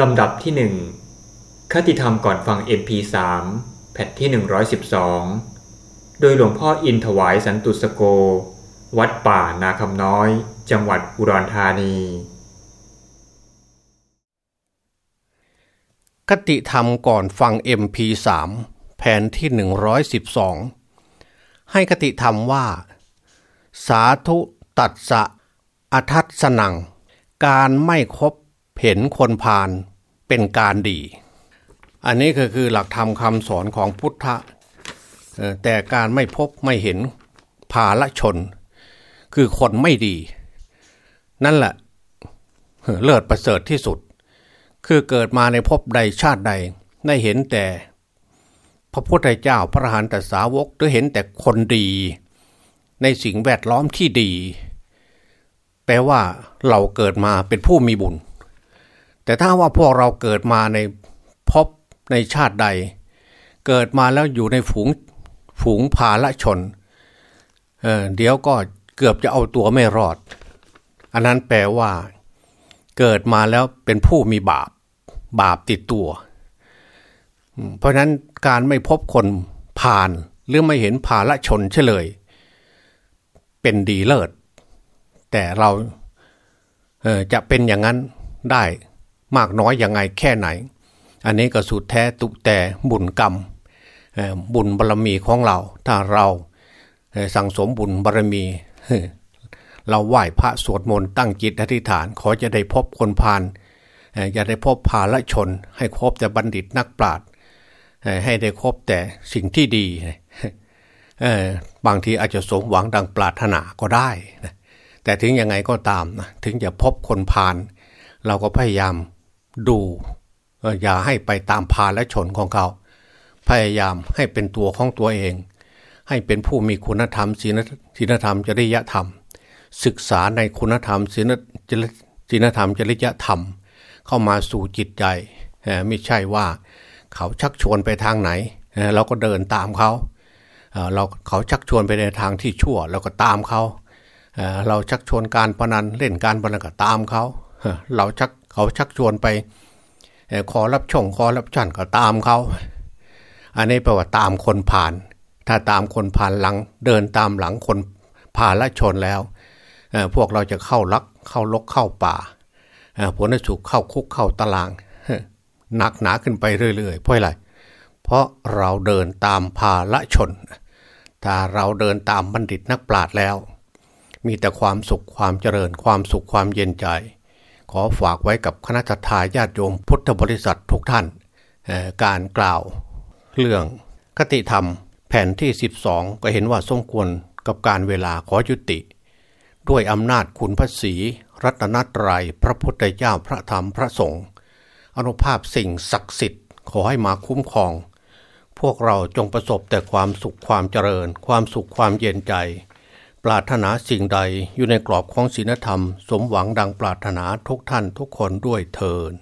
ลำดับที่หนึ่งคติธรรมก่อนฟัง MP3 แผ่นที่ 112 โดยหลวงพ่ออินถวายสันตุสโก วัดป่านาคำน้อย จังหวัดอุดรธานี คติธรรมก่อนฟัง MP3 แผ่นที่ 112 ให้คติธรรมว่า สาธุตัดสะอทัศนัง การไม่คบ เห็นคนพาลเป็นการดี อันนี้ก็คือหลักธรรมคำสอนของพุทธะแต่การไม่พบไม่เห็นภาละชน คือคนไม่ดี นั่นแหละเลิศประเสริฐที่สุด คือเกิดมาในภพใดชาติใดได้เห็นแต่ พระพุทธเจ้าพระหันตสาวกหรือเห็นแต่คนดี ในสิ่งแวดล้อมที่ดี แปลว่าเราเกิดมาเป็นผู้มีบุญ แต่ถ้าว่าพวกเราเกิดมาในภพในชาติใด เกิดมาแล้วอยู่ในฝูงฝูงภาละชนเเดี๋ยวก็เกือบจะเอาตัวไม่รอด อันนั้นแปลว่า เกิดมาแล้วเป็นผู้มีบาป บาปติดตัว เพราะนั้นการไม่พบคนผ่านหรือไม่เห็นภาละชนเฉลย เป็นดีเลิศ แต่เราเจะเป็นอย่างนั้นได้ มากน้อยยังไงแค่ไหน อันนี้ก็สุดแท้ตุแต่บุญกรรมบุญบารรมีของเรา ถ้าเราสั่งสมบุญบารรมี เราไหว้พระสวดมนต์ตั้งจิตอธิษฐาน ขอจะได้พบคนพาลเอ่อจะได้พบภาละชน ให้ครบแต่บัณฑิตนักปราชญ์ให้ได้ครบแต่สิ่งที่ดีบางทีอาจจะสมหวังดังปรารถนาก็ได้ แต่ถึงยังไงก็ตาม ถึงจะพบคนพาลเราก็พยายาม ดูอย่าให้ไปตามพาและชนของเขา พยายามให้เป็นตัวของตัวเอง ให้เป็นผู้มีคุณธรรมศีลศีลธรรมจริยธรรม ศึกษาในคุณธรรมศีลจริศีลธรรมจริยธรรม เข้ามาสู่จิตใจไม่ใช่ว่าเขาชักชวนไปทางไหน เราก็เดินตามเขาเราเขาชักชวนไปในทางที่ชั่วเราก็ตามเขาเราชักชวนการพนันเล่นการพนันก็ตามเขาเราชัก เขาชักชวนไปขอรับช่องขอรับชั่นก็ตามเขา อันนี้แปลว่าตามคนผ่าน ถ้าตามคนผ่านหลัง เดินตามหลังคนผ่านละชนแล้ว พวกเราจะเข้าลักเข้าลกเข้าป่าผลสุขเข้าคุกเข้าตารางหนักหนาขึ้นไปเรื่อยๆเพราะอะไรเพราะเราเดินตามภาละชน ถ้าเราเดินตามบัณฑิตนักปราชญ์แล้ว มีแต่ความสุขความเจริญความสุขความเย็นใจ ขอฝากไว้กับคณะทาญาติโยมพุทธบริษัททุกท่าน การกล่าวเรื่องคติธรรมแผ่นที่ 12 ก็เห็นว่าสมควรกับการเวลาขอยุติ ด้วยอำนาจคุณพระศรีรัตนตรัยพระพุทธเจ้าพระธรรมพระสงฆ์อนุภาพสิ่งศักดิ์สิทธิ์ ขอให้มาคุ้มครอง พวกเราจงประสบแต่ความสุขความเจริญ ความสุขความเย็นใจ ปรารถนาสิ่งใดอยู่ในกรอบของศีลธรรม สมหวังดังปรารถนาทุกท่านทุกคนด้วยเทิน